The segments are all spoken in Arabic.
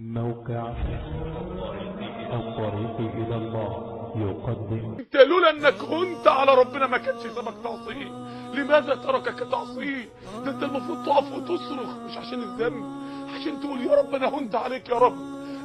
موقع الطريق إلى الله. يقدم. انت لولا أنك هنت على ربنا ما كانش سبك تعصيه. لماذا تركك تعصيه؟ ده أنت المفروض تقف وتصرخ مش عشان الذنب. عشان تقول يا رب أنا هنت عليك يا رب.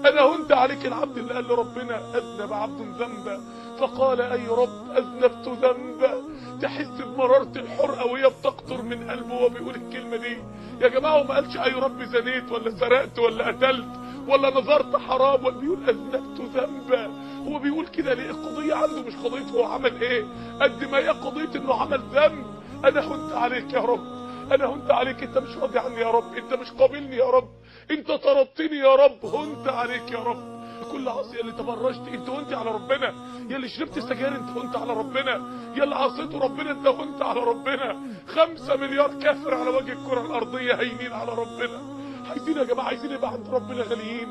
أنا هنت عليك العبد اللي قال لربنا أذنب عبد ذنبا. فقال أي رب أذنبت ذنبا. تحس بمرارة الحرقة وهي بتقطر من قلبه وهو بيقول الكلمة دي. يا جماعة هو ما قالش أي رب زنيت ولا سرقت ولا قتلت. ولا نظرت حرام ولا بيقول أذنبت ذنبا. هو بيقول كده ليه؟ القضية عنده مش قضية هو عمل إيه؟ قد ما هي قضية إنه عمل ذنب. أنا هنت عليك يا رب. أنا هنت عليك. أنت مش راضي عني يا رب. أنت مش قابلني يا رب. أنت طردتني يا رب. هنت عليك يا رب. كل عاصي اللي تبرجت أنت هنت على ربنا. يا اللي شربت سجاير أنت هنت على ربنا. يا اللي عصيته ربنا أنت هنت على ربنا. خمسة مليار كافر على وجه الكرة الأرضية هينين على ربنا. عايزين يا جماعة عايزين يبقى عند ربنا غاليين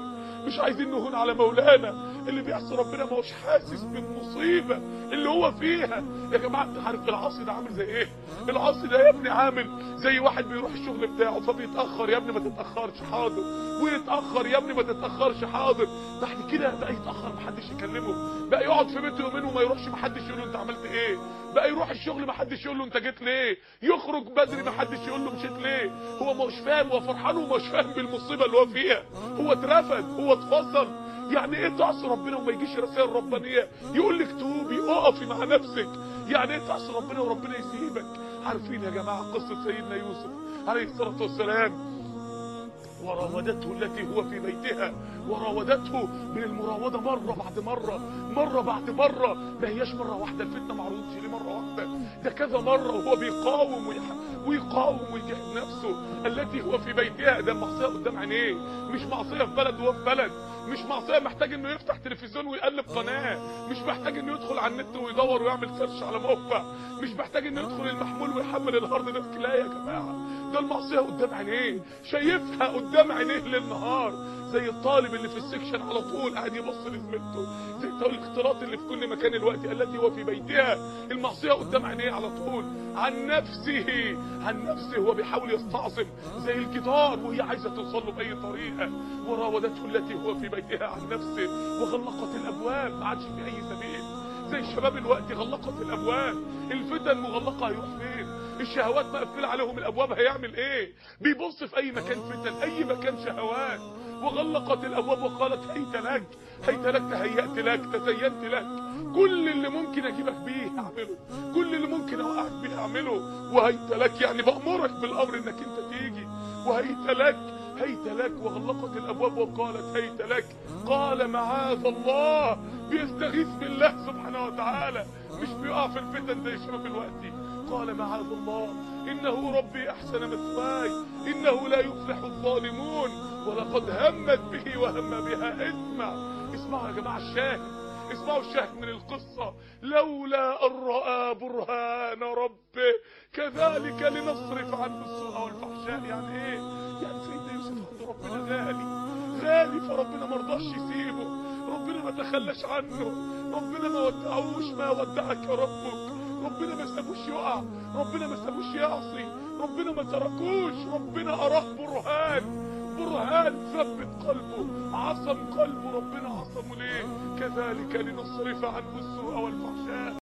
مش عايزين نهون على مولانا اللي بيعصي ربنا ما هوش حاسس بالمصيبة. اللي هو فيها. يا جماعة انت عارف العاصي ده عامل زي إيه؟ العاصي ده يا ابني عامل زي واحد بيروح الشغل بتاعه فبيتأخر. يا ابني ما تتأخرش حاضر. ويتأخر يا ابني ما تتأخرش حاضر. بعد كده بقى يتأخر محدش يكلمه. بقى يقعد في بيته يومين وما يروحش محدش يقول له أنت عملت إيه؟ بقى يروح الشغل محدش يقول له أنت جيت ليه؟ يخرج بدري محدش يقول له مشيت ليه؟ هو مش فاهم هو فرحان ومش فاهم بالمصيبة اللي هو فيها. هو اترفد هو اتفصل. يعني إيه تعصي ربنا وما يجيش رسائل ربانية؟ يقول لك توبي اقفي مع نفسك. يعني إيه تعصي ربنا وربنا يسيبك؟ عارفين يا جماعة قصة سيدنا يوسف عليه الصلاة والسلام. وراودته التي هو في بيتها. وراودته من المراوده مرة بعد مرة مرة بعد مرة. ما هياش مره واحدة الفتنة ما عرضتش ليه مرة واحدة. ده كذا مرة وهو بيقاوم. ويقاوم ويجاهد نفسه. التي هو في بيتها ده معصية قدام عينيه. مش معصية في بلد وهو في بلد. مش معصية محتاج إنه يفتح تلفزيون ويقلب قناة. مش محتاج إنه يدخل على النت ويدور ويعمل search على موقع. مش محتاج إنه يدخل المحمول ويحمل ال hard disk. لا يا جماعة. ده المعصية قدام عينيه شايفها قدام عينيه للنهار زي الطالب اللي في السكشن على طول قاعد يبص لزميلته زي الاختلاط اللي في كل مكان الوقت التي هو في بيتها. المعصية قدام عينيه على طول عن نفسه عن نفسه. هو بيحاول يستعصم زي الجدار وهي عايزة توصل له بأي طريقة. وراودته التي هو في بيتها عن نفسه وغلقت الأبواب ما عادش في أي سبيل. زي شباب الوقت غلقت الأبواب. الفتن مغلقة هيروح فين؟ الشهوات مقفلة عليهم الأبواب هيعمل إيه؟ بيبص في أي مكان فتن أي مكان شهوات. وغلقت الأبواب وقالت هيت لك هيت لك تهيأت لك تزينت لك. كل اللي ممكن أجيبك بيه اعمله كل اللي ممكن أوقعك بيه اعمله وهيت لك يعني بأمرك بالأمر إنك أنت تيجي. وهيت لك هيت لك. وغلقت الأبواب وقالت هيت لك. قال معاذ الله. بيستغيث بالله سبحانه وتعالى. مش بيقع في الفتن زي شباب الوقت قال معاذ الله إنه ربي أحسن مثواي إنه لا يفلح الظالمون ولقد همت به وهم بها اسمع اسمعوا يا جماعة الشاهد اسمعوا الشاهد من القصة. لولا أن رأى برهان ربه كذلك لنصرف عنه السوء والفحشاء. يعني إيه؟ يعني سيدنا يوسف عند ربنا غالي غالي فربنا ما رضاش يسيبه. ربنا ما تخلاش عنه. ربنا ما ودعوش ما ودعك ربك. ربنا ما سابوش يقع ربنا ما سابوش يعصي ربنا ما تركوش. ربنا أراه برهان. برهان ثبت قلبه. عصم قلبه. ربنا عصمه ليه؟ كذلك لنصرف عنه السوء والفحشاء.